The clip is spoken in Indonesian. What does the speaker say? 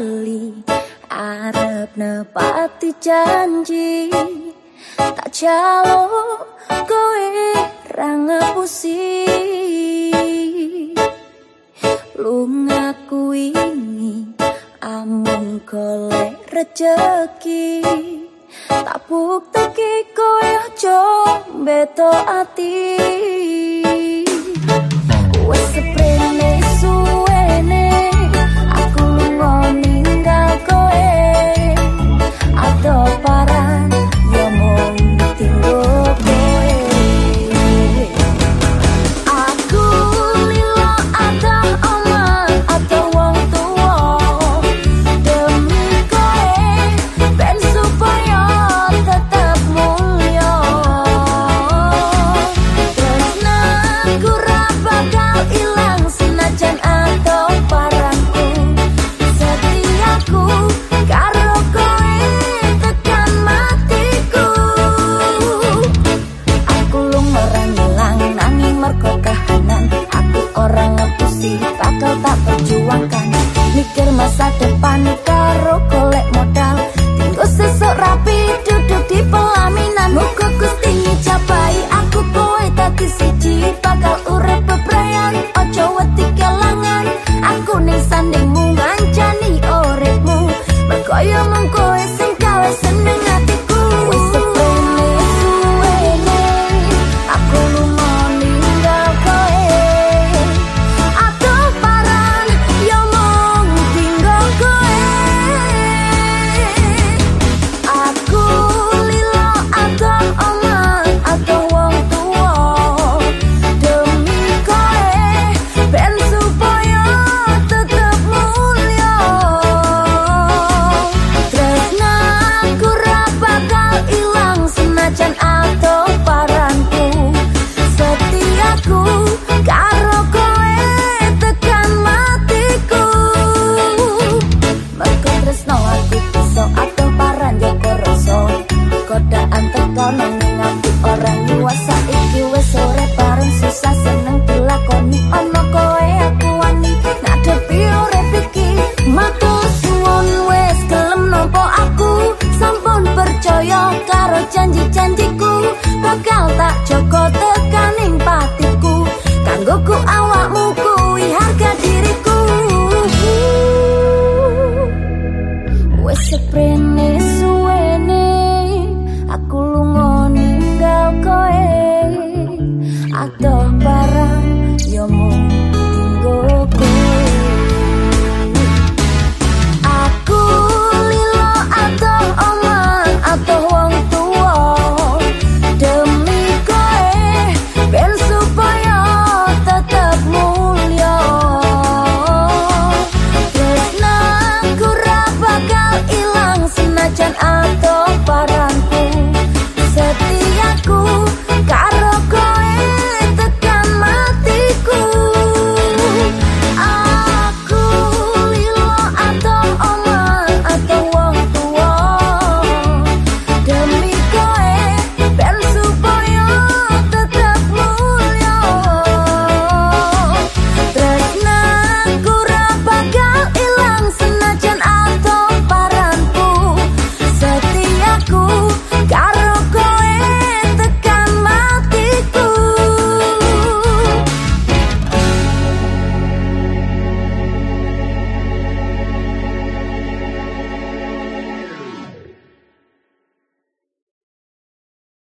kali Arab nepati janji Tak jalo kowe rame pusi lu ngaku ini amung kole rejeki. Tak bukti kowe jombe to ati. tak joko tekaning patiku. Kanggoku awakmu kuwi harga diriku. Wes prene suwene aku lunga ninggal koe. Atau barang yo mung